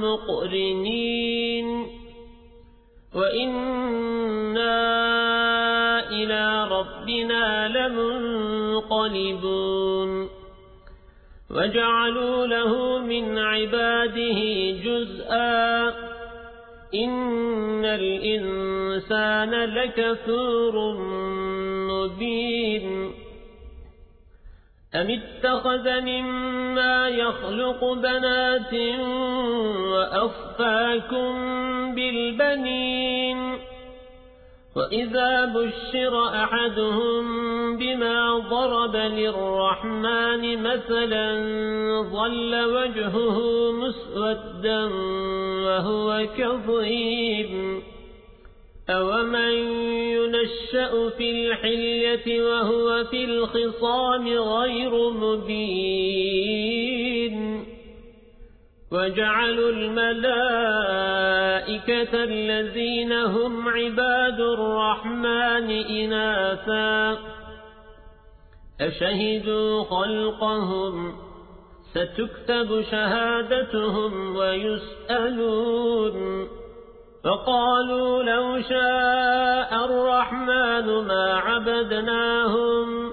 مقرنين. وإنا إلى ربنا لمنقلبون. وجعلوا له من عباده جزءا. إن الإنسان لكفور مبين. أم اتخذ مما يخلق بنات وأصفاكم بالبنين وإذا بشر أحدهم بما ضرب للرحمن مثلا ظل وجهه مسودا وهو كظيم. أومن ينشأ في الحلية وهو في الخصام غير مبين وجعلوا الملائكة الذين هم عباد الرحمن إناثا أشهدوا خلقهم ستكتب شهادتهم ويسألون فقالوا لو شاء الرحمن ما عبدناهم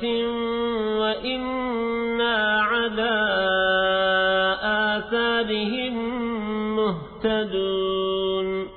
رحمة وإنا على آثارهم مهتدون